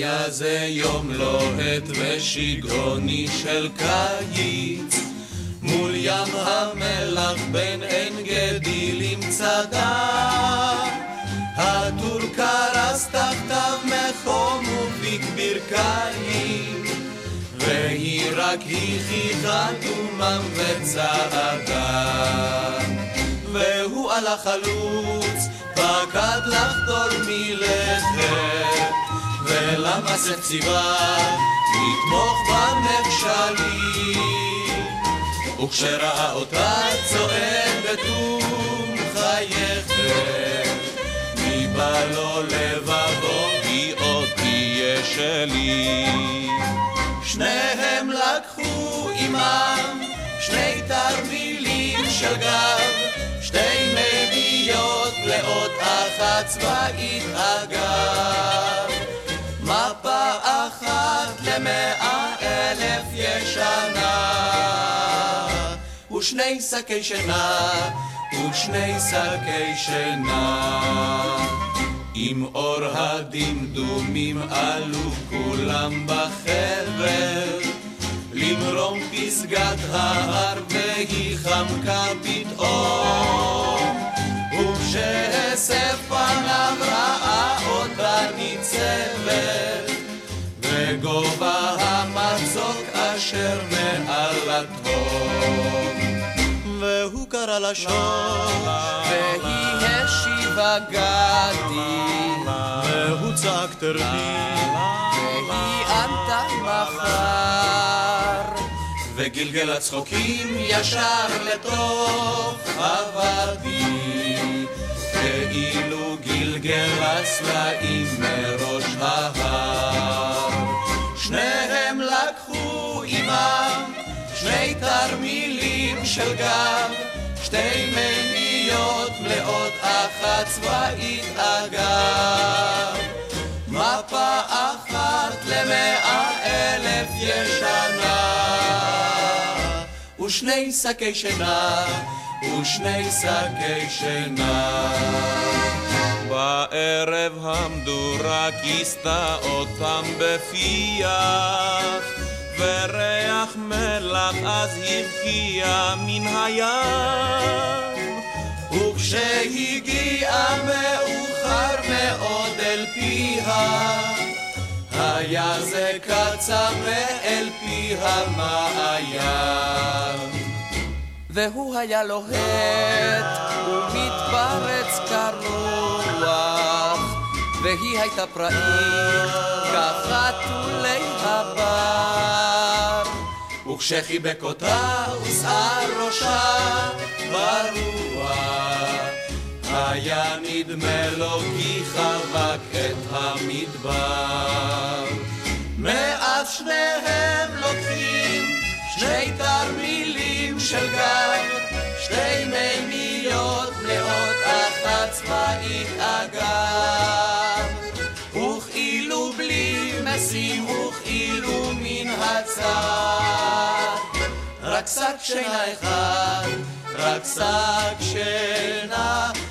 היה זה יום לוהט ושיגעוני של קיץ. מול ים המלח בין עין גדי למצדה הטור קרס תחתיו מחום ופיק ברכיים. והיא רק החיכה דומם וצעדה. והוא על החלוץ פקד לחדור מלכת ולמסך ציווה? לתמוך בנכשלים וכשראה אותה צועדת ומחייכת מי בא לו לבבו כי עוד תהיה שלי שניהם לקחו עמם שני תרמילים של גב שתי מביות מלאות אחת צבאית אגב מפה אחת למאה אלף ישנה. ושני שקי שינה ושני שקי שינה. עם אור הדמדומים עלו כולם בחבר למרום פסגת ההר והיא חמקה פתאום וגובה המצוק אשר מעל התהום והוא קרא לה שוב והיא השיבה גדי. והוא צעק תרדי. והיא ענתה מחר. וגלגל הצחוקים ישר לתוך הוואדי כאילו גלגל הסלעים מראש ההר שני תרמילים של גב. שתי מימיות מלאות אחת צבאית אגב. מפה אחת למאה אלף ישנה. ושני שקי שינה ושני שקי שינה. בערב המדורה כיסתה אותם בפיח וריח מלח אז הבקיע מן הים. וכשהגיעה מאוחר מאוד אל פיה היה זה קצה מאל פי המעיין והוא היה לוהט ומתפרץ כרוח והיא הייתה פראית כחתולי הבר וכשחיבק אותה ושער ראשה ברוח היה נדמה לו כי חבק את המדבר. מאז שניהם לוקחים שני תרמילים של גב רק שק שינה אחד רק שק שינה אחד